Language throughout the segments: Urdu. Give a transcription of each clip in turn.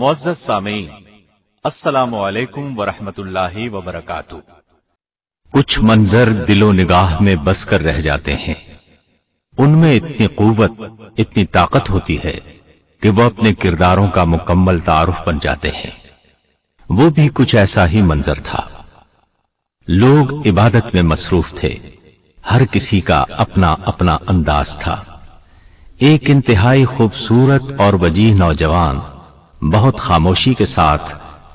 معزز سامعین، السلام علیکم ورحمۃ اللہ وبرکاتہ۔ کچھ منظر دل و نگاہ میں بس کر رہ جاتے ہیں۔ ان میں اتنی قوت، اتنی طاقت ہوتی ہے کہ وہ اپنے کرداروں کا مکمل تعارف بن جاتے ہیں۔ وہ بھی کچھ ایسا ہی منظر تھا۔ لوگ عبادت میں مصروف تھے۔ ہر کسی کا اپنا اپنا انداز تھا۔ ایک انتہائی خوبصورت اور وجیح نوجوان بہت خاموشی کے ساتھ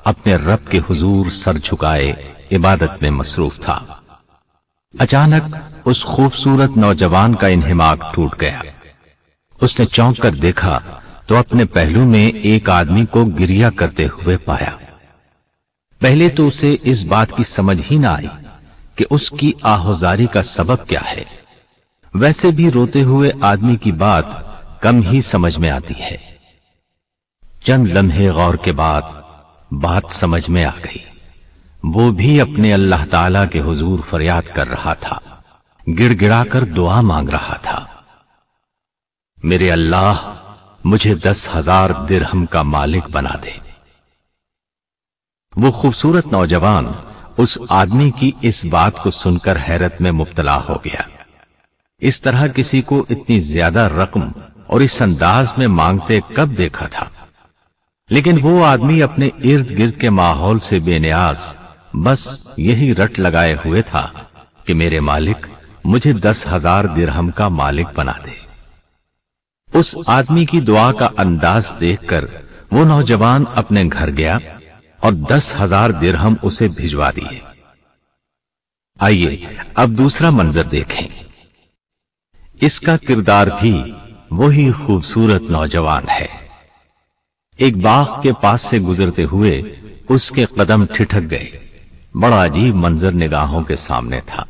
اپنے رب کے حضور سر جھکائے عبادت میں مصروف تھا۔ اچانک اس خوبصورت نوجوان کا انہماک ٹوٹ گیا۔ اس نے چونک کر دیکھا تو اپنے پہلو میں ایک آدمی کو گریا کرتے ہوئے پایا۔ پہلے تو اسے اس بات کی سمجھ ہی نہ آئی کہ اس کی آہوزاری کا سبب کیا ہے۔ ویسے بھی روتے ہوئے آدمی کی بات کم ہی سمجھ میں آتی ہے۔ چند لمحے غور کے بعد بات سمجھ میں آ گئی۔ وہ بھی اپنے اللہ تعالی کے حضور فریاد کر رہا تھا۔ گڑ گڑا کر دعا مانگ رہا تھا۔ میرے اللہ، مجھے دس ہزار درہم کا مالک بنا دے۔ وہ خوبصورت نوجوان اس آدمی کی اس بات کو سن کر حیرت میں مبتلا ہو گیا۔ اس طرح کسی کو اتنی زیادہ رقم اور اس انداز میں مانگتے کب دیکھا تھا؟ لیکن وہ آدمی اپنے ارد گرد کے ماحول سے بے نیاز، بس یہی رٹ لگائے ہوئے تھا کہ میرے مالک مجھے دس ہزار درہم کا مالک بنا دے۔ اس آدمی کی دعا کا انداز دیکھ کر وہ نوجوان اپنے گھر گیا اور دس ہزار درہم اسے بھجوا دیے۔ آئیے اب دوسرا منظر دیکھیں۔ اس کا کردار بھی وہی خوبصورت نوجوان ہے۔ ایک باغ کے پاس سے گزرتے ہوئے اس کے قدم ٹھٹک گئے۔ بڑا عجیب منظر نگاہوں کے سامنے تھا۔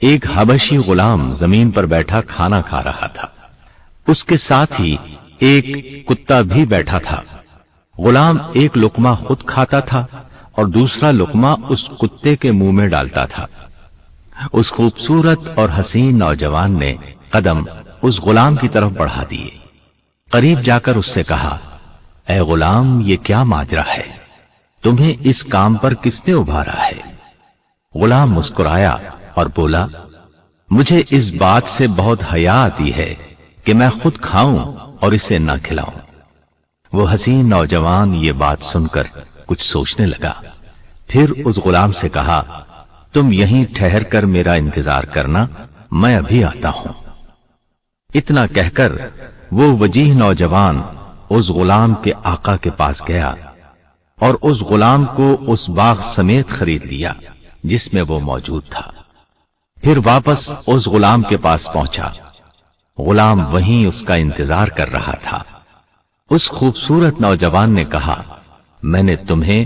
ایک حبشی غلام زمین پر بیٹھا کھانا کھا رہا تھا۔ اس کے ساتھ ہی ایک کتا بھی بیٹھا تھا۔ غلام ایک لکما خود کھاتا تھا اور دوسرا لکما اس کتے کے منہ میں ڈالتا تھا۔ اس خوبصورت اور حسین نوجوان نے قدم اس غلام کی طرف بڑھا دیے۔ قریب جا کر اس سے کہا اے غلام، یہ کیا ماجرا ہے؟ تمہیں اس کام پر کس نے ابھارا ہے؟ غلام مسکرایا اور بولا، مجھے اس بات سے بہت حیا آتی ہے کہ میں خود کھاؤں اور اسے نہ کھلاؤں۔ وہ حسین نوجوان یہ بات سن کر کچھ سوچنے لگا۔ پھر اس غلام سے کہا، تم یہیں ٹھہر کر میرا انتظار کرنا، میں ابھی آتا ہوں۔ اتنا کہہ کر وہ وجیح نوجوان اس غلام کے آقا کے پاس گیا اور اس غلام کو اس باغ سمیت خرید لیا، جس میں وہ موجود تھا۔ پھر واپس اس غلام کے پاس پہنچا۔ غلام وہیں اس کا انتظار کر رہا تھا۔ اس خوبصورت نوجوان نے کہا، میں نے تمہیں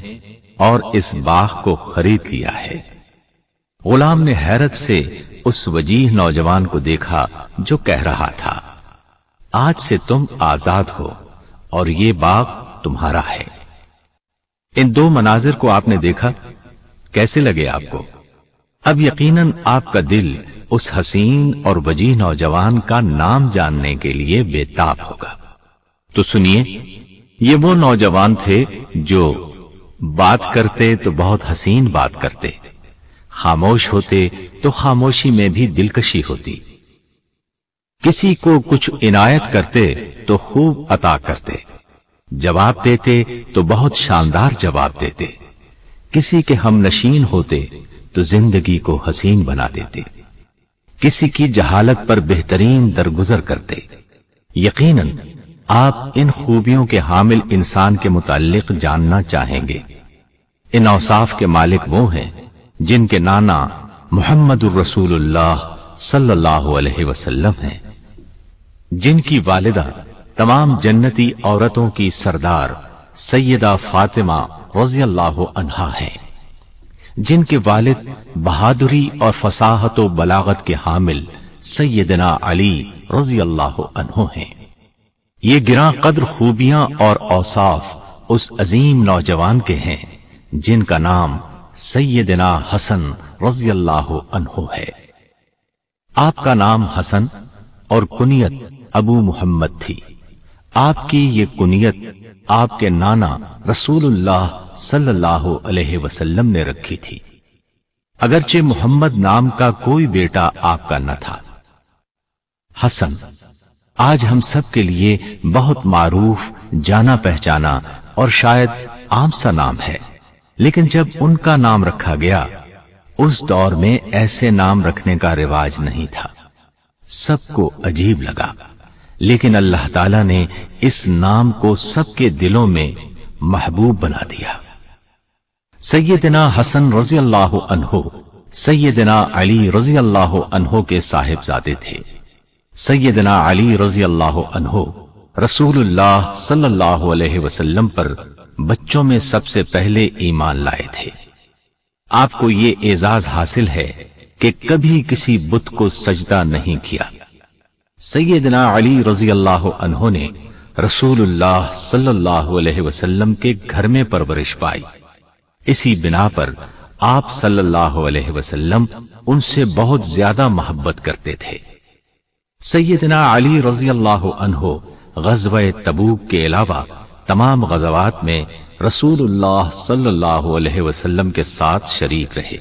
اور اس باغ کو خرید لیا ہے۔ غلام نے حیرت سے اس وجیح نوجوان کو دیکھا جو کہہ رہا تھا، آج سے تم آزاد ہو۔ اور یہ باغ تمہارا ہے۔ ان دو مناظر کو آپ نے دیکھا؟ کیسے لگے آپ کو؟ اب یقیناً آپ کا دل اس حسین اور وجیح نوجوان کا نام جاننے کے لیے بےتاب ہوگا۔ تو سنیے، یہ وہ نوجوان تھے جو بات کرتے تو بہت حسین بات کرتے، خاموش ہوتے تو خاموشی میں بھی دلکشی ہوتی۔ کسی کو کچھ عنایت کرتے تو خوب عطا کرتے۔ جواب دیتے تو بہت شاندار جواب دیتے۔ کسی کے ہم نشین ہوتے تو زندگی کو حسین بنا دیتے۔ کسی کی جہالت پر بہترین درگزر کرتے۔ یقیناً آپ ان خوبیوں کے حامل انسان کے متعلق جاننا چاہیں گے۔ ان اوصاف کے مالک وہ ہیں جن کے نانا محمد الرسول اللہ صلی اللہ علیہ وسلم ہیں۔ جن کی والدہ تمام جنتی عورتوں کی سردار سیدہ فاطمہ رضی اللہ عنہا ہے جن کے والد بہادری اور فصاحت و بلاغت کے حامل سیدنا علی رضی اللہ عنہ ہیں۔ یہ گراں قدر خوبیاں اور اوصاف اس عظیم نوجوان کے ہیں جن کا نام سیدنا حسن رضی اللہ عنہ ہے۔ آپ کا نام حسن اور کنیت ابو محمد تھی۔ آپ کی یہ کنیت آپ کے نانا رسول اللہ صلی اللہ علیہ وسلم نے رکھی تھی۔ اگرچہ محمد نام کا کوئی بیٹا آپ کا نہ تھا۔ حسن، آج ہم سب کے لیے بہت معروف، جانا پہچانا اور شاید عام سا نام ہے۔ لیکن جب ان کا نام رکھا گیا، اس دور میں ایسے نام رکھنے کا رواج نہیں تھا۔ سب کو عجیب لگا۔ لیکن اللہ تعالی نے اس نام کو سب کے دلوں میں محبوب بنا دیا۔ سیدنا حسن رضی اللہ عنہ، سیدنا علی رضی اللہ عنہ کے صاحب زادے تھے۔ سیدنا علی رضی اللہ عنہ رسول اللہ صلی اللہ علیہ وسلم پر بچوں میں سب سے پہلے ایمان لائے تھے۔ آپ کو یہ اعزاز حاصل ہے کہ کبھی کسی بت کو سجدہ نہیں کیا۔ سیدنا علی رضی اللہ عنہ نے رسول اللہ صلی اللہ علیہ وسلم کے گھر میں پرورش پائی۔ اسی بنا پر آپ صلی اللہ علیہ وسلم ان سے بہت زیادہ محبت کرتے تھے۔ سیدنا علی رضی اللہ عنہ غزوہ تبوک کے علاوہ تمام غزوات میں رسول اللہ صلی اللہ علیہ وسلم کے ساتھ شریک رہے۔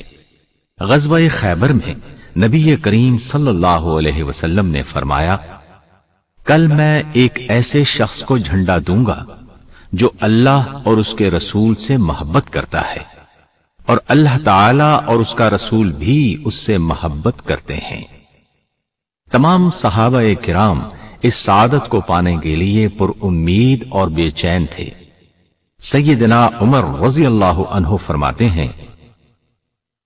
غزوہ خیبر میں نبی کریم صلی اللہ علیہ وسلم نے فرمایا، کل میں ایک ایسے شخص کو جھنڈا دوں گا جو اللہ اور اس کے رسول سے محبت کرتا ہے، اور اللہ تعالی اور اس کا رسول بھی اس سے محبت کرتے ہیں۔ تمام صحابہ کرام اس سعادت کو پانے کے لیے پر امید اور بے چین تھے۔ سیدنا عمر رضی اللہ عنہ فرماتے ہیں،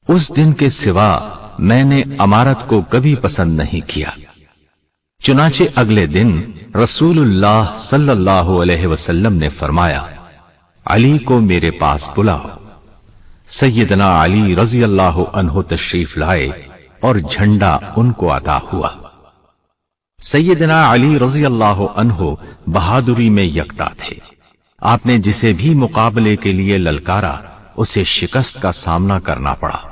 اس دن کے سوا میں نے امارت کو کبھی پسند نہیں کیا۔ چنانچہ اگلے دن رسول اللہ صلی اللہ علیہ وسلم نے فرمایا، علی کو میرے پاس بلاؤ۔ سیدنا علی رضی اللہ عنہ تشریف لائے اور جھنڈا ان کو عطا ہوا۔ سیدنا علی رضی اللہ عنہ بہادری میں یکتا تھے۔ آپ نے جسے بھی مقابلے کے لیے للکارا، اسے شکست کا سامنا کرنا پڑا۔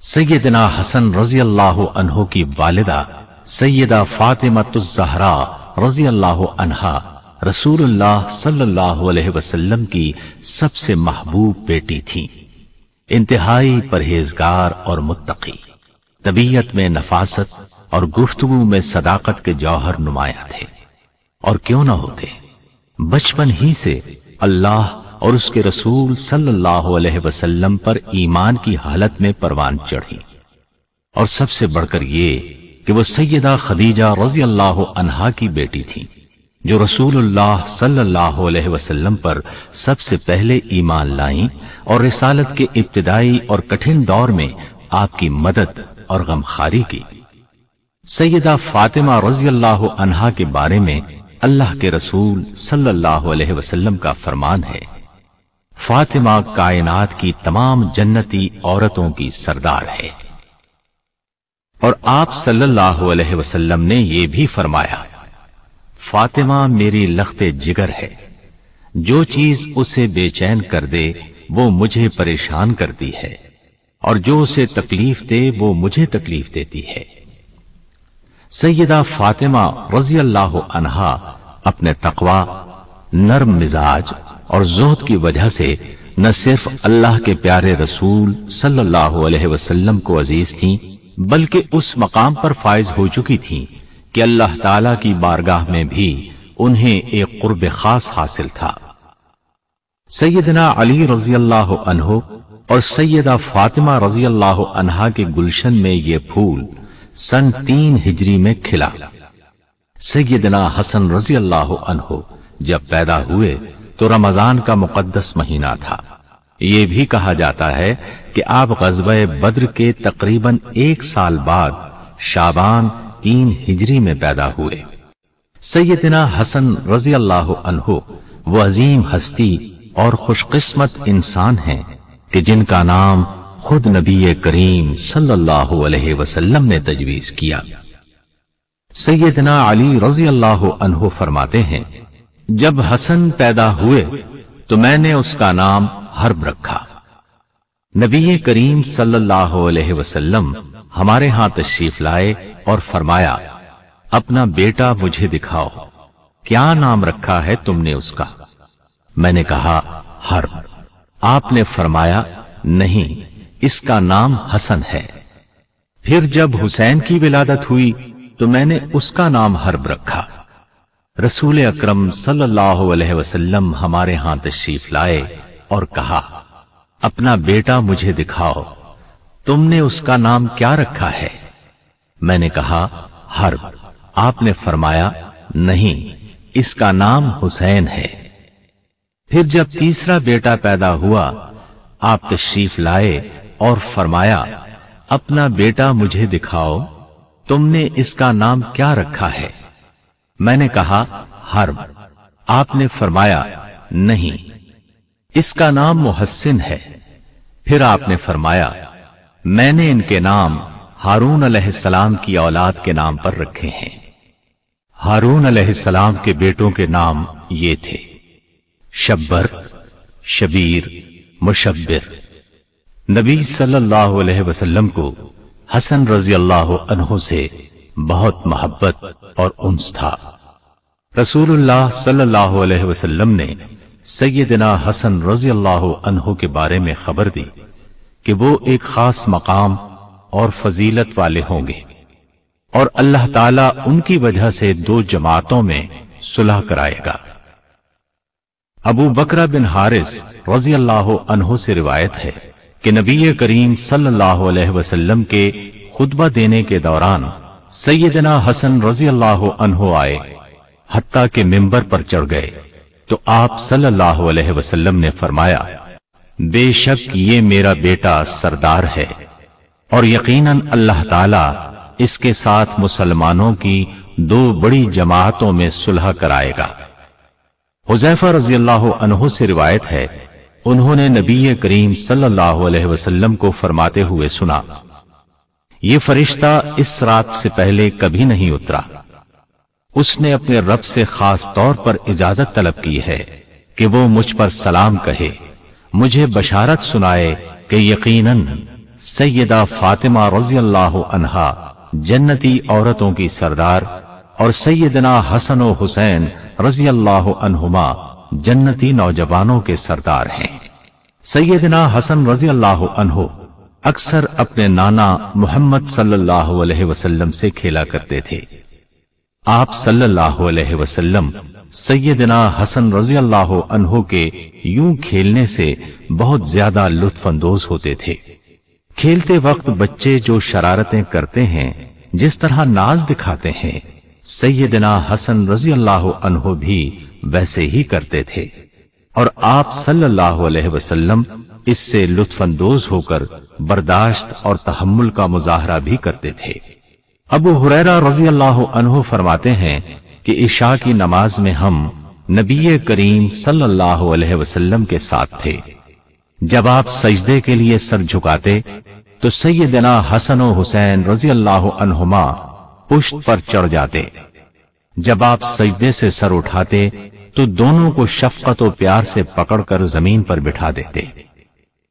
سیدنا حسن رضی اللہ عنہ کی والدہ سیدہ فاطمت الزہرا رضی اللہ عنہا رسول اللہ صلی اللہ علیہ وسلم کی سب سے محبوب بیٹی تھی انتہائی پرہیزگار اور متقی۔ طبیعت میں نفاست اور گفتگو میں صداقت کے جوہر نمایاں تھے۔ اور کیوں نہ ہوتے؟ بچپن ہی سے اللہ اور اس کے رسول صلی اللہ علیہ وسلم پر ایمان کی حالت میں پروان چڑھی۔ اور سب سے بڑھ کر یہ کہ وہ سیدہ خدیجہ رضی اللہ عنہا کی بیٹی تھی، جو رسول اللہ صلی اللہ علیہ وسلم پر سب سے پہلے ایمان لائیں اور رسالت کے ابتدائی اور کٹھن دور میں آپ کی مدد اور غمخاری کی۔ سیدہ فاطمہ رضی اللہ عنہا کے بارے میں اللہ کے رسول صلی اللہ علیہ وسلم کا فرمان ہے۔ فاطمہ کائنات کی تمام جنتی عورتوں کی سردار ہے۔ اور آپ صلی اللہ علیہ وسلم نے یہ بھی فرمایا، فاطمہ میری لخت جگر ہے، جو چیز اسے بے چین کر دے، وہ مجھے پریشان کرتی ہے، اور جو اسے تکلیف دے، وہ مجھے تکلیف دیتی ہے۔ سیدہ فاطمہ رضی اللہ عنہا اپنے تقوا نرم مزاج اور زہد کی وجہ سے نہ صرف اللہ کے پیارے رسول صلی اللہ علیہ وسلم کو عزیز تھیں، بلکہ اس مقام پر فائز ہو چکی تھیں کہ اللہ تعالی کی بارگاہ میں بھی انہیں ایک قرب خاص حاصل تھا۔ سیدنا علی رضی اللہ عنہ اور سیدہ فاطمہ رضی اللہ عنہا کے گلشن میں یہ پھول سن تین ہجری میں کھلا۔ سیدنا حسن رضی اللہ عنہ جب پیدا ہوئے تو رمضان کا مقدس مہینہ تھا۔ یہ بھی کہا جاتا ہے کہ آپ غزوہ بدر کے تقریباً ایک سال بعد شابان تین ہجری میں پیدا ہوئے۔ سیدنا حسن رضی اللہ عنہ وہ عظیم ہستی اور خوش قسمت انسان ہیں کہ جن کا نام خود نبی کریم صلی اللہ علیہ وسلم نے تجویز کیا۔ سیدنا علی رضی اللہ عنہ فرماتے ہیں جب حسن پیدا ہوئے تو میں نے اس کا نام حرب رکھا۔ نبی کریم صلی اللہ علیہ وسلم ہمارے ہاں تشریف لائے اور فرمایا، اپنا بیٹا مجھے دکھاؤ، کیا نام رکھا ہے تم نے اس کا؟ میں نے کہا، حرب۔ آپ نے فرمایا، نہیں، اس کا نام حسن ہے۔ پھر جب حسین کی ولادت ہوئی تو میں نے اس کا نام حرب رکھا۔ رسول اکرم صلی اللہ علیہ وسلم ہمارے ہاں تشریف لائے اور کہا، اپنا بیٹا مجھے دکھاؤ، تم نے اس کا نام کیا رکھا ہے؟ میں نے کہا، حرب۔ آپ نے فرمایا، نہیں، اس کا نام حسین ہے۔ پھر جب تیسرا بیٹا پیدا ہوا، آپ تشریف لائے اور فرمایا، اپنا بیٹا مجھے دکھاؤ، تم نے اس کا نام کیا رکھا ہے؟ میں نے کہا حرب آپ نے فرمایا، نہیں، اس کا نام محسن ہے. پھر آپ نے فرمایا، میں نے ان کے نام ہارون علیہ السلام کی اولاد کے نام پر رکھے ہیں۔ ہارون علیہ السلام کے بیٹوں کے نام یہ تھے، شبر، شبیر، مشبر۔ نبی صلی اللہ علیہ وسلم کو حسن رضی اللہ عنہ سے بہت محبت اور انس تھا۔ رسول اللہ صلی اللہ علیہ وسلم نے سیدنا حسن رضی اللہ عنہ کے بارے میں خبر دی کہ وہ ایک خاص مقام اور فضیلت والے ہوں گے اور اللہ تعالی ان کی وجہ سے دو جماعتوں میں صلح کرائے گا۔ ابو بکرا بن حارث رضی اللہ عنہ سے روایت ہے کہ نبی کریم صلی اللہ علیہ وسلم کے خطبہ دینے کے دوران سیدنا حسن رضی اللہ عنہ آئے، حتیٰ کہ ممبر پر چڑھ گئے۔ تو آپ صلی اللہ علیہ وسلم نے فرمایا، بے شک یہ میرا بیٹا سردار ہے۔ اور یقیناً اللہ تعالی اس کے ساتھ مسلمانوں کی دو بڑی جماعتوں میں صلح کرائے گا۔ حذیفہ رضی اللہ عنہ سے روایت ہے، انہوں نے نبی کریم صلی اللہ علیہ وسلم کو فرماتے ہوئے سنا۔ یہ فرشتہ اس رات سے پہلے کبھی نہیں اترا۔ اس نے اپنے رب سے خاص طور پر اجازت طلب کی ہے کہ وہ مجھ پر سلام کہے۔ مجھے بشارت سنائے کہ یقیناً سیدہ فاطمہ رضی اللہ عنہا جنتی عورتوں کی سردار اور سیدنا حسن و حسین رضی اللہ عنہما جنتی نوجوانوں کے سردار ہیں۔ سیدنا حسن رضی اللہ عنہ اکثر اپنے نانا محمد صلی اللہ علیہ وسلم سے کھیلا کرتے تھے۔ آپ صلی اللہ علیہ وسلم سیدنا حسن رضی اللہ عنہ کے یوں کھیلنے سے بہت زیادہ لطف اندوز ہوتے تھے۔ کھیلتے وقت بچے جو شرارتیں کرتے ہیں، جس طرح ناز دکھاتے ہیں، سیدنا حسن رضی اللہ عنہ بھی ویسے ہی کرتے تھے۔ اور آپ صلی اللہ علیہ وسلم اس سے لطف اندوز ہو کر برداشت اور تحمل کا مظاہرہ بھی کرتے تھے۔ ابو حریرا رضی اللہ عنہ فرماتے ہیں کہ عشاء کی نماز میں ہم نبی کریم صلی اللہ علیہ وسلم کے ساتھ تھے۔ جب آپ سجدے کے لیے سر جھکاتے تو سیدنا حسن و حسین رضی اللہ عنہما پشت پر چڑھ جاتے۔ جب آپ سجدے سے سر اٹھاتے تو دونوں کو شفقت و پیار سے پکڑ کر زمین پر بٹھا دیتے۔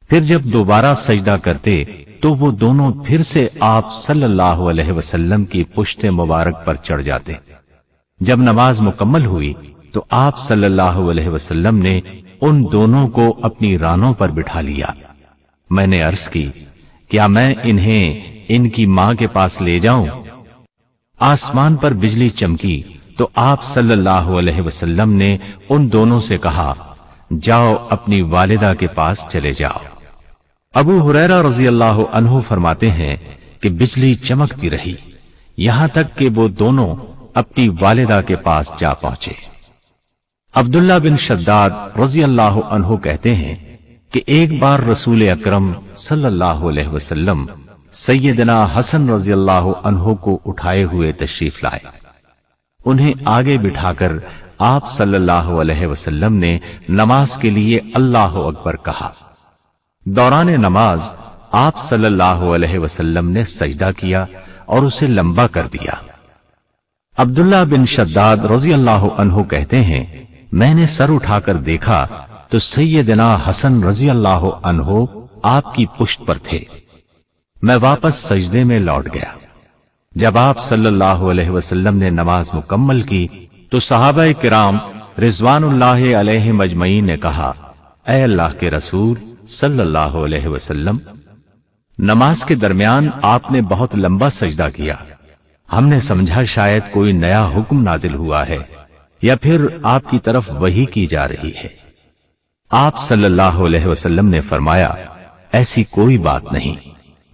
پھر جب دوبارہ سجدہ کرتے تو وہ دونوں پھر سے آپ صلی اللہ علیہ وسلم کی پشت مبارک پر چڑھ جاتے۔ جب نماز مکمل ہوئی تو آپ صلی اللہ علیہ وسلم نے ان دونوں کو اپنی رانوں پر بٹھا لیا۔ میں نے عرض کی، کیا میں انہیں ان کی ماں کے پاس لے جاؤں؟ آسمان پر بجلی چمکی تو آپ صلی اللہ علیہ وسلم نے ان دونوں سے کہا، جاؤ اپنی والدہ کے پاس چلے جاؤ۔ ابو حریرا رضی اللہ عنہ فرماتے ہیں کہ بجلی چمکتی رہی، یہاں تک کہ وہ دونوں اپنی والدہ کے پاس جا پہنچے۔ عبداللہ بن شداد رضی اللہ عنہ کہتے ہیں کہ ایک بار رسول اکرم صلی اللہ علیہ وسلم سیدنا حسن رضی اللہ عنہ کو اٹھائے ہوئے تشریف لائے۔ انہیں آگے بٹھا کر آپ صلی اللہ علیہ وسلم نے نماز کے لیے اللہ اکبر کہا۔ دوران نماز آپ صلی اللہ علیہ وسلم نے سجدہ کیا اور اسے لمبا کر دیا۔ عبداللہ بن شداد رضی اللہ عنہ کہتے ہیں، میں نے سر اٹھا کر دیکھا تو سیدنا حسن رضی اللہ عنہ آپ کی پشت پر تھے۔ میں واپس سجدے میں لوٹ گیا۔ جب آپ صلی اللہ علیہ وسلم نے نماز مکمل کی تو صحابہ کرام رضوان اللہ علیہ مجمعی نے کہا، اے اللہ کے رسول صلی اللہ علیہ وسلم، نماز کے درمیان آپ نے بہت لمبا سجدہ کیا۔ ہم نے سمجھا شاید کوئی نیا حکم نازل ہوا ہے، یا پھر آپ کی طرف وہی کی جا رہی ہے۔ آپ صلی اللہ علیہ وسلم نے فرمایا، ایسی کوئی بات نہیں۔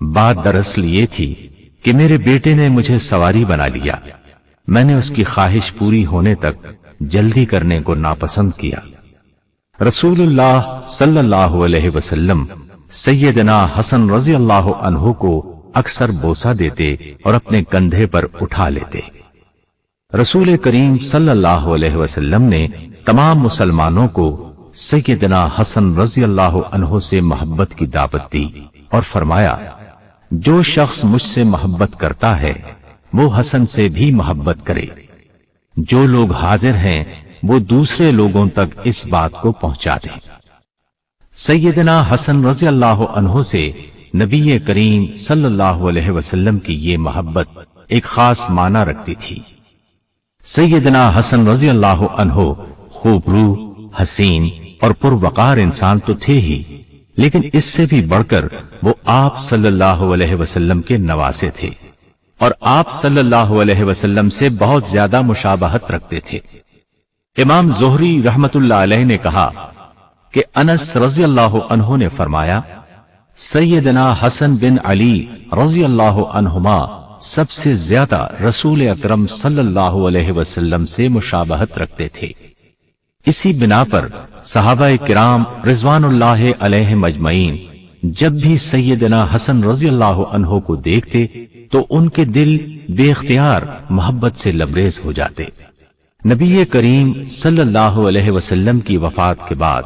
بات دراصل یہ تھی کہ میرے بیٹے نے مجھے سواری بنا لیا۔ میں نے اس کی خواہش پوری ہونے تک جلدی کرنے کو ناپسند کیا۔ رسول اللہ صلی اللہ علیہ وسلم سیدنا حسن رضی اللہ عنہ کو اکثر بوسا دیتے اور اپنے کندھے پر اٹھا لیتے۔ رسول کریم صلی اللہ علیہ وسلم نے تمام مسلمانوں کو سیدنا حسن رضی اللہ عنہ سے محبت کی دعوت دی اور فرمایا، جو شخص مجھ سے محبت کرتا ہے، وہ حسن سے بھی محبت کرے۔ جو لوگ حاضر ہیں وہ دوسرے لوگوں تک اس بات کو پہنچا دیں سیدنا حسن رضی اللہ عنہ سے نبی کریم صلی اللہ علیہ وسلم کی یہ محبت ایک خاص معنی رکھتی تھی۔ سیدنا حسن رضی اللہ عنہ خوب روح حسین اور پروقار انسان تو تھے ہی، لیکن اس سے بھی بڑھ کر وہ آپ صلی اللہ علیہ وسلم کے نواسے تھے اور آپ صلی اللہ علیہ وسلم سے بہت زیادہ مشابہت رکھتے تھے۔ امام زہری رحمت اللہ علیہ نے کہا کہ انس رضی اللہ عنہ نے فرمایا، سیدنا حسن بن علی رضی اللہ عنہما سب سے زیادہ رسول اکرم صلی اللہ علیہ وسلم سے مشابہت رکھتے تھے۔ اسی بنا پر صحابہ کرام رضوان اللہ علیہ مجمعین جب بھی سیدنا حسن رضی اللہ عنہ کو دیکھتے تو ان کے دل بے اختیار محبت سے لبریز ہو جاتے۔ نبی کریم صلی اللہ علیہ وسلم کی وفات کے بعد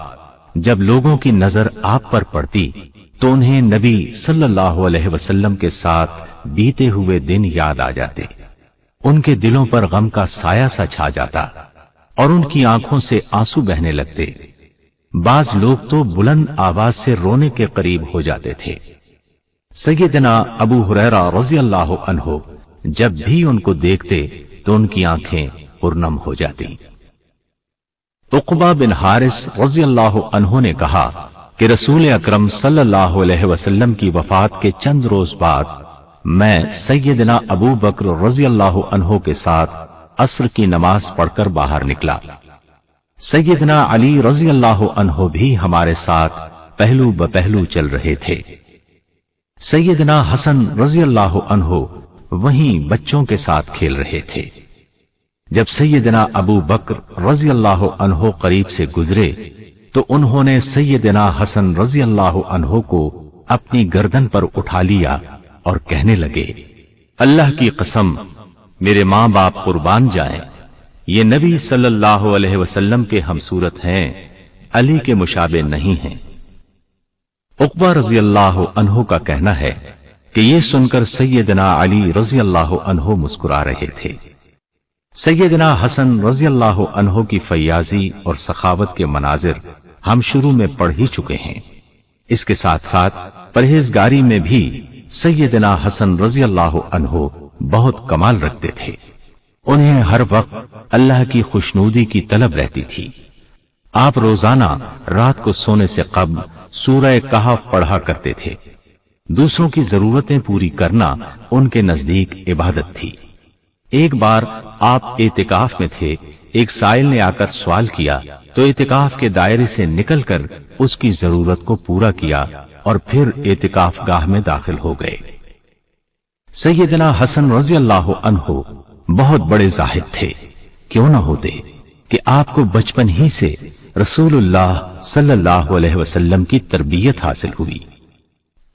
جب لوگوں کی نظر آپ پر پڑتی تو انہیں نبی صلی اللہ علیہ وسلم کے ساتھ بیتے ہوئے دن یاد آ جاتے۔ ان کے دلوں پر غم کا سایہ سا چھا جاتا اور ان کی آنکھوں سے آنسو بہنے لگتے۔ بعض لوگ تو بلند آواز سے رونے کے قریب ہو جاتے تھے۔ سیدنا ابو حریرا رضی اللہ عنہ جب بھی ان کو دیکھتے تو ان کی آنکھیں پرنم ہو جاتی۔ اقبا بن حارث رضی اللہ عنہ نے کہا کہ رسول اکرم صلی اللہ علیہ وسلم کی وفات کے چند روز بعد میں سیدنا ابو بکر رضی اللہ عنہ کے ساتھ عصر کی نماز پڑھ کر باہر نکلا۔ سیدنا علی رضی اللہ عنہ بھی ہمارے ساتھ پہلو بپہلو چل رہے تھے۔ سیدنا حسن رضی اللہ عنہ وہیں بچوں کے ساتھ کھیل رہے تھے۔ جب سیدنا ابو بکر رضی اللہ عنہ قریب سے گزرے، تو انہوں نے سیدنا حسن رضی اللہ عنہ کو اپنی گردن پر اٹھا لیا اور کہنے لگے، اللہ کی قسم، میرے ماں باپ قربان جائیں۔ یہ نبی صلی اللہ علیہ وسلم کے ہم صورت ہیں، علی کے مشابے نہیں ہیں۔ اقبا رضی اللہ عنہ کا کہنا ہے کہ یہ سن کر سیدنا علی رضی اللہ عنہ مسکرا رہے تھے۔ سیدنا حسن رضی اللہ عنہ کی فیاضی اور سخاوت کے مناظر ہم شروع میں پڑھ ہی چکے ہیں۔ اس کے ساتھ ساتھ پرہیزگاری میں بھی سیدنا حسن رضی اللہ عنہ بہت کمال رکھتے تھے۔ انہیں ہر وقت اللہ کی خوشنودی کی طلب رہتی تھی۔ آپ روزانہ رات کو سونے سے قبل سورہ کہف پڑھا کرتے تھے۔ دوسروں کی ضرورتیں پوری کرنا ان کے نزدیک عبادت تھی۔ ایک بار آپ اعتکاف میں تھے، ایک سائل نے آ کر سوال کیا، تو اعتکاف کے دائرے سے نکل کر اس کی ضرورت کو پورا کیا اور پھر اعتکاف گاہ میں داخل ہو گئے۔ سیدنا حسن رضی اللہ عنہ بہت بڑے زاہد تھے۔ کیوں نہ ہوتے کہ آپ کو بچپن ہی سے رسول اللہ صلی اللہ علیہ وسلم کی تربیت حاصل ہوئی۔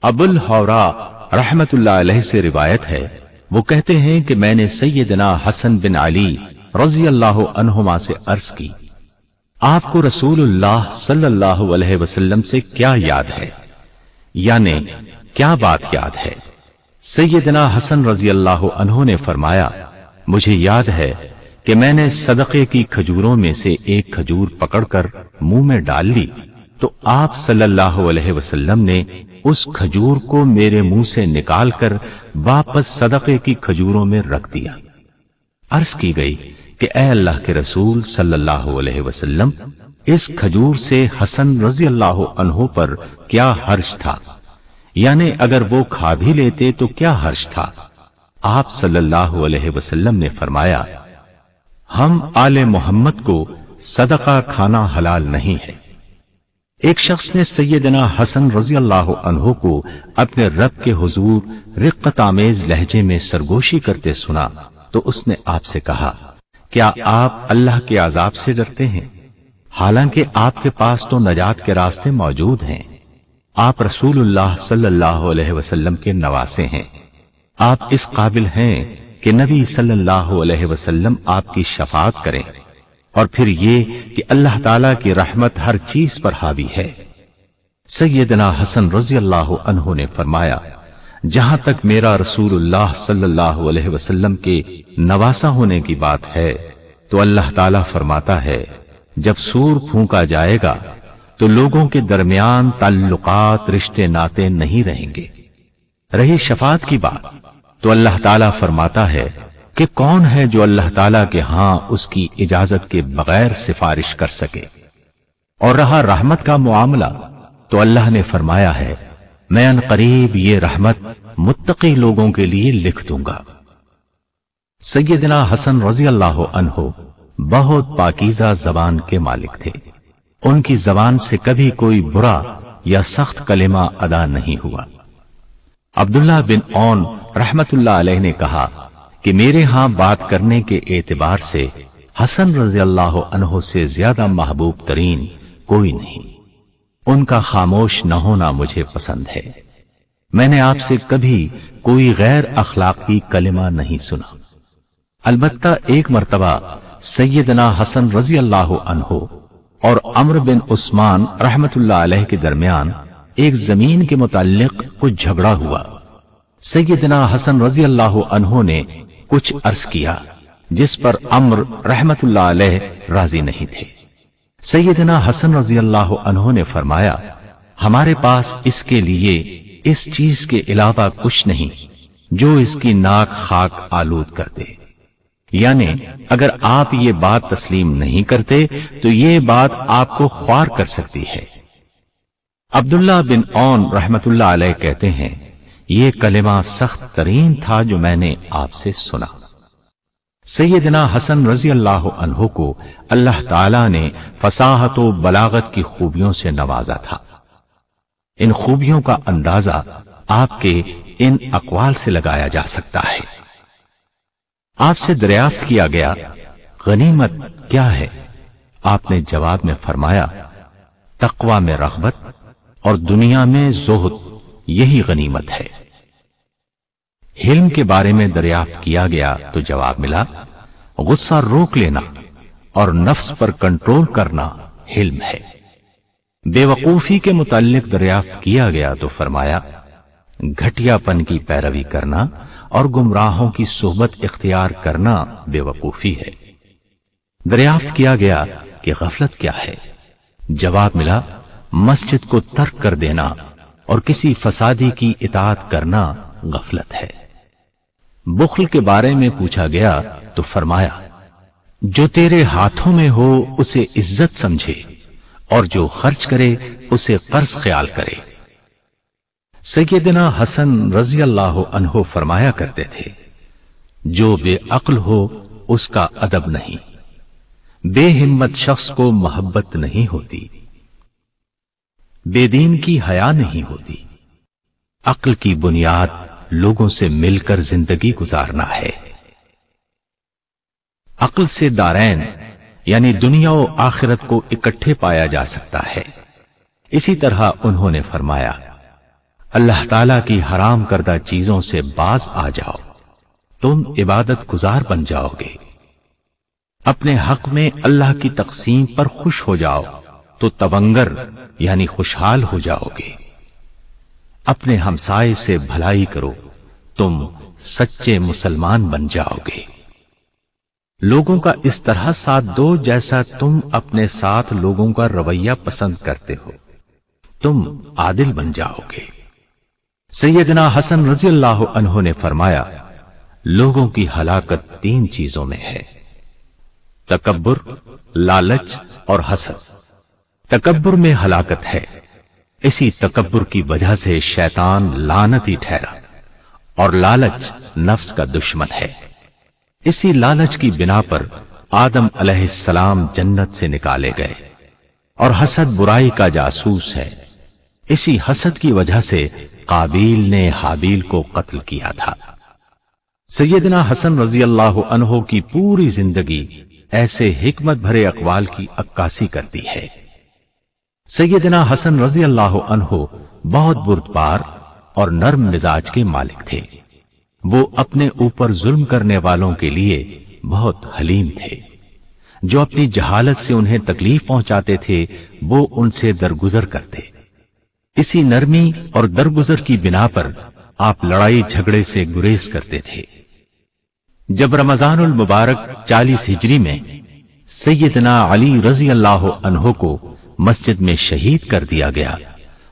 ابو الحورا رحمت اللہ علیہ سے روایت ہے وہ کہتے ہیں کہ میں نے سیدنا حسن بن علی رضی اللہ عنہما سے عرض کی، آپ کو رسول اللہ صلی اللہ علیہ وسلم سے کیا یاد ہے؟ یعنی کیا بات یاد ہے؟ سیدنا حسن رضی اللہ عنہ نے فرمایا، مجھے یاد ہے کہ میں نے صدقے کی کھجوروں میں سے ایک کھجور پکڑ کر منہ میں ڈال لی۔ تو آپ صلی اللہ علیہ وسلم نے اس کھجور کو میرے منہ سے نکال کر واپس صدقے کی کھجوروں میں رکھ دیا۔ عرض کی گئی کہ اے اللہ کے رسول صلی اللہ علیہ وسلم، اس کھجور سے حسن رضی اللہ عنہ پر کیا حرش تھا؟ یعنی اگر وہ کھا بھی لیتے تو کیا حرش تھا؟ آپ صلی اللہ علیہ وسلم نے فرمایا، ہم آل محمد کو صدقہ کھانا حلال نہیں ہے۔ ایک شخص نے سیدنا حسن رضی اللہ عنہ کو اپنے رب کے حضور رقت آمیز لہجے میں سرگوشی کرتے سنا تو اس نے آپ سے کہا، کیا آپ اللہ کے عذاب سے ڈرتے ہیں؟ حالانکہ آپ کے پاس تو نجات کے راستے موجود ہیں۔ آپ رسول اللہ صلی اللہ علیہ وسلم کے نواسے ہیں۔ آپ اس قابل ہیں کہ نبی صلی اللہ علیہ وسلم آپ کی شفاعت کریں۔ اور پھر یہ کہ اللہ تعالی کی رحمت ہر چیز پر حاوی ہے۔ سیدنا حسن رضی اللہ عنہ نے فرمایا، جہاں تک میرا رسول اللہ صلی اللہ علیہ وسلم کے نواسا ہونے کی بات ہے، تو اللہ تعالی فرماتا ہے، جب سور پھونکا جائے گا، تو لوگوں کے درمیان تعلقات، رشتے، ناطے نہیں رہیں گے۔ رہی شفاعت کی بات، تو اللہ تعالی فرماتا ہے کہ کون ہے جو اللہ تعالی کے ہاں اس کی اجازت کے بغیر سفارش کر سکے۔ اور رہا رحمت کا معاملہ، تو اللہ نے فرمایا ہے، میں ان قریب یہ رحمت متقی لوگوں کے لیے لکھ دوں گا۔ سیدنا حسن رضی اللہ عنہ بہت پاکیزہ زبان کے مالک تھے۔ ان کی زبان سے کبھی کوئی برا یا سخت کلمہ ادا نہیں ہوا۔ عبداللہ بن اون رحمت اللہ علیہ نے کہا کہ میرے ہاں بات کرنے کے اعتبار سے حسن رضی اللہ عنہ سے زیادہ محبوب ترین کوئی نہیں۔ ان کا خاموش نہ ہونا مجھے پسند ہے۔ میں نے آپ سے کبھی کوئی غیر اخلاقی کلمہ نہیں سنا۔ البتہ ایک مرتبہ سیدنا حسن رضی اللہ عنہ اور امر بن عثمان رحمت اللہ علیہ کے درمیان ایک زمین کے متعلق کچھ جھگڑا ہوا۔ سیدنا حسن رضی اللہ عنہ نے کچھ عرض کیا، جس پر امر رحمت اللہ علیہ راضی نہیں تھے۔ سیدنا حسن رضی اللہ عنہ نے فرمایا، ہمارے پاس اس کے لیے اس چیز کے علاوہ کچھ نہیں، جو اس کی ناک خاک آلود کر دے یعنی اگر آپ یہ بات تسلیم نہیں کرتے، تو یہ بات آپ کو خوار کر سکتی ہے۔ عبداللہ بن اون رحمت اللہ علیہ کہتے ہیں یہ کلمہ سخت ترین تھا جو میں نے آپ سے سنا۔ سیدنا حسن رضی اللہ عنہ کو اللہ تعالی نے فصاحت و بلاغت کی خوبیوں سے نوازا تھا۔ ان خوبیوں کا اندازہ آپ کے ان اقوال سے لگایا جا سکتا ہے۔ آپ سے دریافت کیا گیا، غنیمت کیا ہے؟ آپ نے جواب میں فرمایا تقوا میں رغبت اور دنیا میں زہد۔ یہی غنیمت ہے۔ حلم کے بارے میں دریافت کیا گیا تو جواب ملا، غصہ روک لینا اور نفس پر کنٹرول کرنا حلم ہے۔ بے وقوفی کے متعلق دریافت کیا گیا تو فرمایا، گھٹیا پن کی پیروی کرنا اور گمراہوں کی صحبت اختیار کرنا بے وقوفی ہے۔ دریافت کیا گیا کہ غفلت کیا ہے۔ جواب ملا، مسجد کو ترک کر دینا اور کسی فسادی کی اطاعت کرنا غفلت ہے۔ بخل کے بارے میں پوچھا گیا تو فرمایا، جو تیرے ہاتھوں میں ہو اسے عزت سمجھے، اور جو خرچ کرے اسے قرض خیال کرے۔ سیدنا حسن رضی اللہ عنہ فرمایا کرتے تھے، جو بے عقل ہو اس کا ادب نہیں، بے ہمت شخص کو محبت نہیں ہوتی۔ بے دین کی حیا نہیں ہوتی۔ عقل کی بنیاد لوگوں سے مل کر زندگی گزارنا ہے۔ عقل سے دارین یعنی دنیا و آخرت کو اکٹھے پایا جا سکتا ہے۔ اسی طرح انہوں نے فرمایا، اللہ تعالی کی حرام کردہ چیزوں سے باز آ جاؤ۔ تم عبادت گزار بن جاؤ گے۔ اپنے حق میں اللہ کی تقسیم پر خوش ہو جاؤ۔ تو تونگر یعنی خوشحال ہو جاؤ گے۔ اپنے ہمسائے سے بھلائی کرو، تم سچے مسلمان بن جاؤ گے۔ لوگوں کا اس طرح ساتھ دو جیسا تم اپنے ساتھ لوگوں کا رویہ پسند کرتے ہو۔ تم عادل بن جاؤ گے۔ سیدنا حسن رضی اللہ عنہ نے فرمایا، لوگوں کی ہلاکت تین چیزوں میں ہے۔ تکبر، لالچ اور حسد۔ تکبر میں ہلاکت ہے۔ اسی تکبر کی وجہ سے شیطان لانت ہی ٹھہرا اور لالچ نفس کا دشمن ہے۔ اسی لالچ کی بنا پر آدم علیہ السلام جنت سے نکالے گئے اور حسد برائی کا جاسوس ہے۔ اسی حسد کی وجہ سے قابیل نے حابیل کو قتل کیا تھا۔ سیدنا حسن رضی اللہ عنہ کی پوری زندگی ایسے حکمت بھرے اقوال کی عکاسی کرتی ہے۔ سیدنا حسن رضی اللہ عنہ بہت بردبار اور نرم مزاج کے مالک تھے۔ وہ اپنے اوپر ظلم کرنے والوں کے لیے بہت حلیم تھے۔ جو اپنی جہالت سے انہیں تکلیف پہنچاتے تھے، وہ ان سے درگزر کرتے۔ اسی نرمی اور درگزر کی بنا پر آپ لڑائی جھگڑے سے گریز کرتے تھے۔ جب رمضان المبارک چالیس ہجری میں سیدنا علی رضی اللہ عنہ کو مسجد میں شہید کر دیا گیا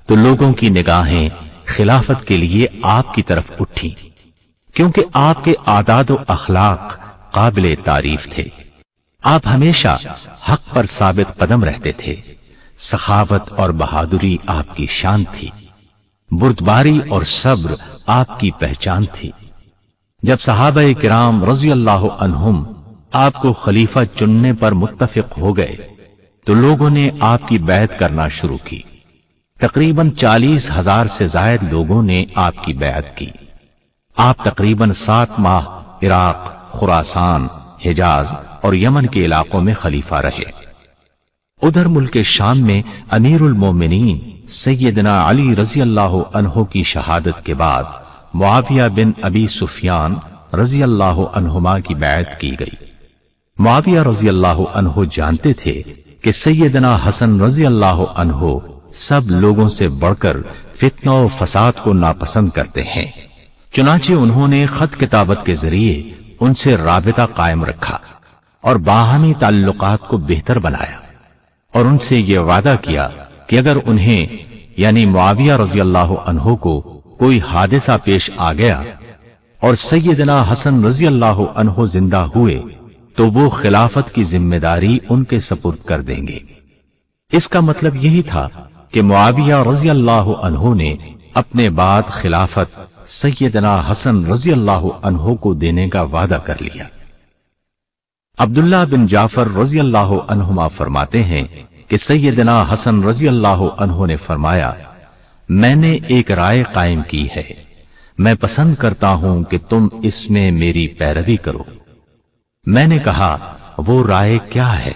تو لوگوں کی نگاہیں خلافت کے لیے آپ کی طرف اٹھی کیونکہ آپ کے آداد و اخلاق قابل تعریف تھے۔ آپ ہمیشہ حق پر ثابت قدم رہتے تھے۔ سخاوت اور بہادری آپ کی شان تھی۔ بردباری اور صبر آپ کی پہچان تھی۔ جب صحابہ کرام رضی اللہ عنہم آپ کو خلیفہ چننے پر متفق ہو گئے تو لوگوں نے آپ کی بیعت کرنا شروع کی۔ تقریباً چالیس ہزار سے زائد لوگوں نے آپ کی بیعت کی۔ آپ تقریباً سات ماہ عراق خوراسان حجاز اور یمن کے علاقوں میں خلیفہ رہے۔ ادھر ملک شام میں امیر المومنین سیدنا علی رضی اللہ عنہ کی شہادت کے بعد معاویہ بن ابی سفیان رضی اللہ عنہما کی بیعت کی گئی۔ معاویہ رضی اللہ عنہ جانتے تھے کہ سیدنا حسن رضی اللہ عنہ سب لوگوں سے بڑھ کر فتنہ و فساد کو ناپسند کرتے ہیں۔ چنانچہ انہوں نے خط کتابت کے ذریعے ان سے رابطہ قائم رکھا اور باہمی تعلقات کو بہتر بنایا اور ان سے یہ وعدہ کیا کہ اگر انہیں یعنی معاویہ رضی اللہ عنہ کو کوئی حادثہ پیش آ گیا اور سیدنا حسن رضی اللہ عنہ زندہ ہوئے تو وہ خلافت کی ذمہ داری ان کے سپرد کر دیں گے۔ اس کا مطلب یہی تھا کہ معاویہ رضی اللہ عنہ نے اپنے بعد خلافت سیدنا حسن رضی اللہ عنہ کو دینے کا وعدہ کر لیا۔ عبداللہ بن جعفر رضی اللہ عنہما فرماتے ہیں کہ سیدنا حسن رضی اللہ عنہ نے فرمایا، میں نے ایک رائے قائم کی ہے۔ میں پسند کرتا ہوں کہ تم اس میں میری پیروی کرو۔ میں نے کہا، وہ رائے کیا ہے؟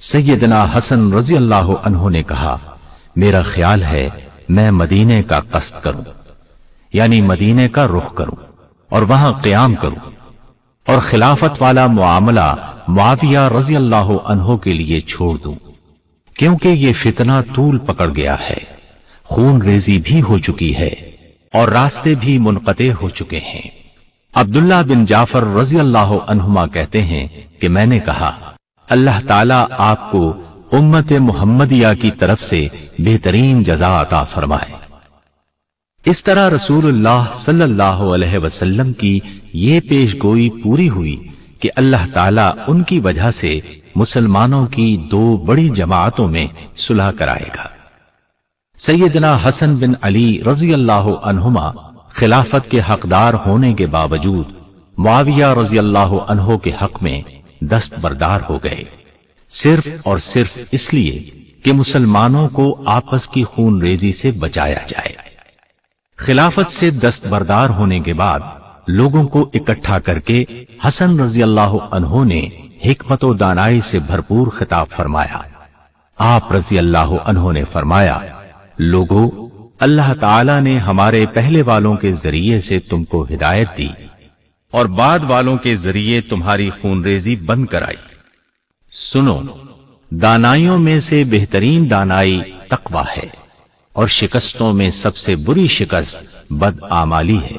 سیدنا حسن رضی اللہ عنہ نے کہا، میرا خیال ہے میں مدینے کا قصد کروں یعنی مدینے کا رخ کروں، اور وہاں قیام کروں۔ اور خلافت والا معاملہ معاویہ رضی اللہ عنہ کے لیے چھوڑ دوں، کیونکہ یہ فتنہ طول پکڑ گیا ہے، خون ریزی بھی ہو چکی ہے، اور راستے بھی منقطع ہو چکے ہیں۔ عبداللہ بن جعفر رضی اللہ عنہما کہتے ہیں کہ میں نے کہا، اللہ تعالیٰ آپ کو امت محمدیہ کی طرف سے بہترین جزا عطا فرمائے۔ اس طرح رسول اللہ صلی اللہ علیہ وسلم کی یہ پیش گوئی پوری ہوئی کہ اللہ تعالیٰ ان کی وجہ سے مسلمانوں کی دو بڑی جماعتوں میں صلح کرائے گا۔ سیدنا حسن بن علی رضی اللہ عنہما خلافت کے حقدار ہونے کے باوجود معاویہ رضی اللہ عنہ کے حق میں دست بردار ہو گئے۔ صرف اور صرف اس لیے کہ مسلمانوں کو آپس کی خون ریزی سے بچایا جائے۔ خلافت سے دست بردار ہونے کے بعد لوگوں کو اکٹھا کر کے حسن رضی اللہ عنہ نے حکمت و دانائی سے بھرپور خطاب فرمایا۔ آپ رضی اللہ عنہ نے فرمایا، لوگو اللہ تعالی نے ہمارے پہلے والوں کے ذریعے سے تم کو ہدایت دی اور بعد والوں کے ذریعے تمہاری خون ریزی بند کرائی سنو، دانائیوں میں سے بہترین دانائی تقوا ہے اور شکستوں میں سب سے بری شکست بد آمالی ہے۔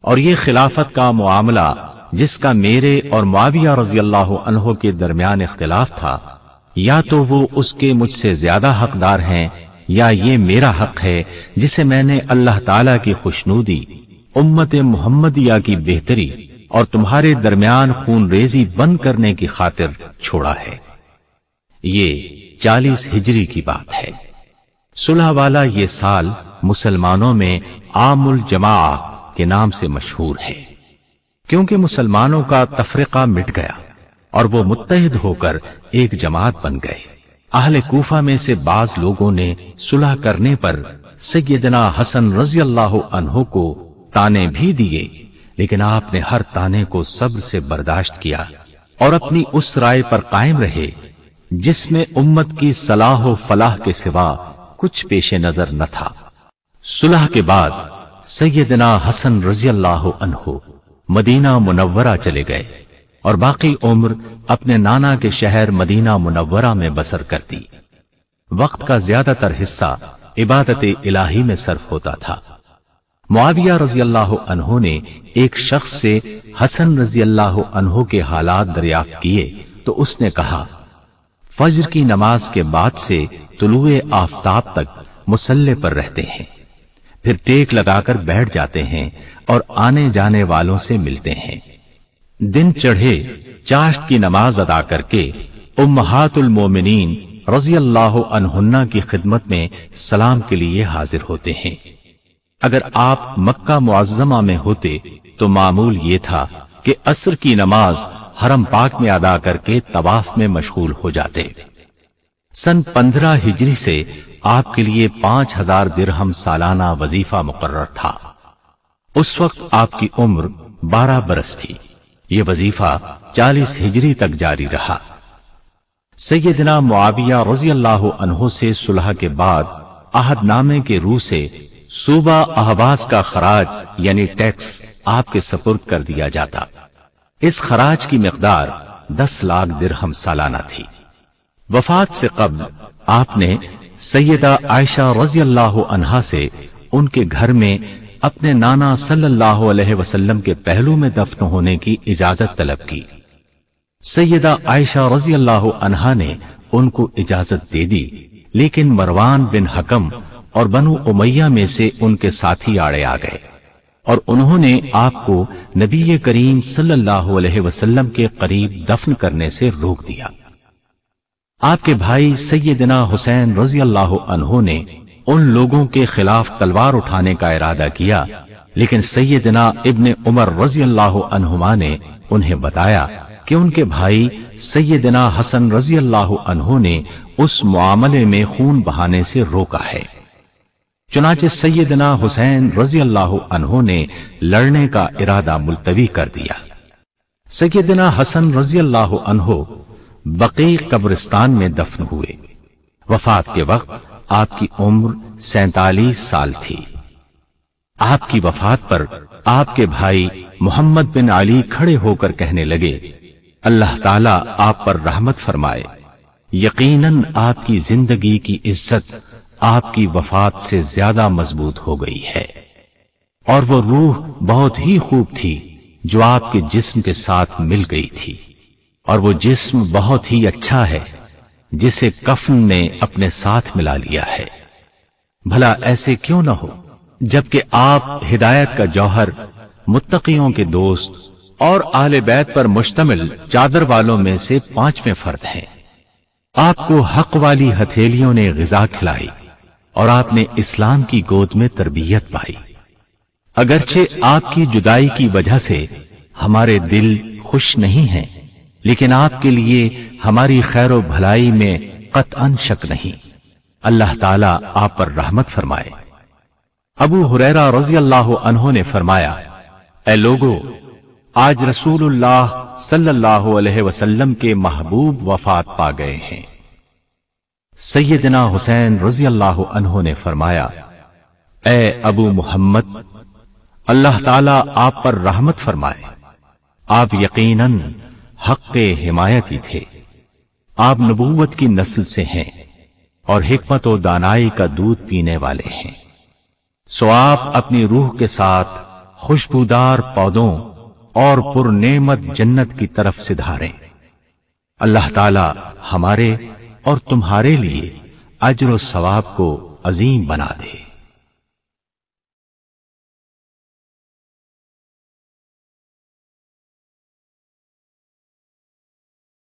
اور یہ خلافت کا معاملہ جس کا میرے اور معاویہ رضی اللہ عنہ کے درمیان اختلاف تھا، یا تو وہ اس کے مجھ سے زیادہ حقدار ہیں یا یہ میرا حق ہے جسے میں نے اللہ تعالی کی خوشنودی، امت محمدیہ کی بہتری اور تمہارے درمیان خون ریزی بند کرنے کی خاطر چھوڑا ہے۔ یہ چالیس ہجری کی بات ہے۔ سلح والا یہ سال مسلمانوں میں عام الجماع کے نام سے مشہور ہے۔ کیونکہ مسلمانوں کا تفرقہ مٹ گیا اور وہ متحد ہو کر ایک جماعت بن گئے۔ اہل کوفہ میں سے بعض لوگوں نے صلح کرنے پر سیدنا حسن رضی اللہ عنہ کو تانے بھی دیے، لیکن آپ نے ہر تانے کو صبر سے برداشت کیا اور اپنی اس رائے پر قائم رہے، جس میں امت کی صلاح و فلاح کے سوا کچھ پیش نظر نہ تھا۔ صلح کے بعد سیدنا حسن رضی اللہ عنہ مدینہ منورہ چلے گئے۔ اور باقی عمر اپنے نانا کے شہر مدینہ منورہ میں بسر کر دی وقت کا زیادہ تر حصہ عبادت الہی میں صرف ہوتا تھا۔ معاویہ رضی اللہ عنہ نے ایک شخص سے حسن رضی اللہ عنہ کے حالات دریافت کیے تو اس نے کہا، فجر کی نماز کے بعد سے طلوع آفتاب تک مسلح پر رہتے ہیں۔ پھر ٹیک لگا کر بیٹھ جاتے ہیں اور آنے جانے والوں سے ملتے ہیں۔ دن چڑھے چاشت کی نماز ادا کر کے امہات المومنین رضی اللہ عنہنہ کی خدمت میں سلام کے لیے حاضر ہوتے ہیں۔ اگر آپ مکہ معظمہ میں ہوتے تو معمول یہ تھا کہ عصر کی نماز حرم پاک میں ادا کر کے طواف میں مشغول ہو جاتے۔ سن پندرہ ہجری سے آپ کے لیے پانچ ہزار درہم سالانہ وظیفہ مقرر تھا۔ اس وقت آپ کی عمر بارہ برس تھی۔ یہ وظیفہ چالیس ہجری تک جاری رہا۔ سیدنا معاویہ رضی اللہ عنہ سے صلح کے بعد عہد نامے کے روح سے صوبہ احباس کا خراج یعنی ٹیکس آپ کے سپرد کر دیا جاتا۔ اس خراج کی مقدار دس لاکھ درہم سالانہ تھی۔ وفات سے قبل آپ نے سیدہ عائشہ رضی اللہ عنہا سے ان کے گھر میں اپنے نانا صلی اللہ علیہ وسلم کے پہلو میں دفن ہونے کی اجازت طلب کی۔ سیدہ عائشہ رضی اللہ عنہا نے ان کو اجازت دے دی، لیکن مروان بن حکم اور بنو امیہ میں سے ان کے ساتھی آڑے آ گئے۔ اور انہوں نے آپ کو نبی کریم صلی اللہ علیہ وسلم کے قریب دفن کرنے سے روک دیا۔ آپ کے بھائی سیدنا حسین رضی اللہ عنہ نے ان لوگوں کے خلاف تلوار اٹھانے کا ارادہ کیا، لیکن سیدنا ابن عمر رضی اللہ عنہما نے انہیں بتایا کہ ان کے بھائی سیدنا حسن رضی اللہ عنہ نے اس معاملے میں خون بہانے سے روکا ہے۔ چنانچہ سیدنا حسین رضی اللہ عنہ نے لڑنے کا ارادہ ملتوی کر دیا۔ سیدنا حسن رضی اللہ عنہ بقی قبرستان میں دفن ہوئے۔ وفات کے وقت آپ کی عمر سینتالیس سال تھی۔ آپ کی وفات پر آپ کے بھائی محمد بن علی کھڑے ہو کر کہنے لگے، اللہ تعالیٰ آپ پر رحمت فرمائے۔ یقیناً آپ کی زندگی کی عزت آپ کی وفات سے زیادہ مضبوط ہو گئی ہے۔ اور وہ روح بہت ہی خوب تھی جو آپ کے جسم کے ساتھ مل گئی تھی۔ اور وہ جسم بہت ہی اچھا ہے۔ جسے کفن نے اپنے ساتھ ملا لیا ہے۔ بھلا ایسے کیوں نہ ہو، جبکہ آپ ہدایت کا جوہر، متقیوں کے دوست اور آل بیت پر مشتمل چادر والوں میں سے پانچویں فرد ہیں۔ آپ کو حق والی ہتھیلیوں نے غذا کھلائی اور آپ نے اسلام کی گود میں تربیت پائی۔ اگرچہ آپ کی جدائی کی وجہ سے ہمارے دل خوش نہیں ہیں لیکن آپ کے لیے ہماری خیر و بھلائی میں قطعا شک نہیں۔ اللہ تعالیٰ آپ پر رحمت فرمائے۔ ابو حریرا رضی اللہ عنہ نے فرمایا، اے لوگو، آج رسول اللہ صلی اللہ علیہ وسلم کے محبوب وفات پا گئے ہیں۔ سیدنا حسین رضی اللہ عنہ نے فرمایا، اے ابو محمد، اللہ تعالی آپ پر رحمت فرمائے۔ آپ یقیناً حق حمایتی تھے۔ آپ نبوت کی نسل سے ہیں اور حکمت و دانائی کا دودھ پینے والے ہیں۔ سو آپ اپنی روح کے ساتھ خوشبودار پودوں اور پر نعمت جنت کی طرف سے اللہ تعالی ہمارے اور تمہارے لیے اجر و ثواب کو عظیم بنا دے۔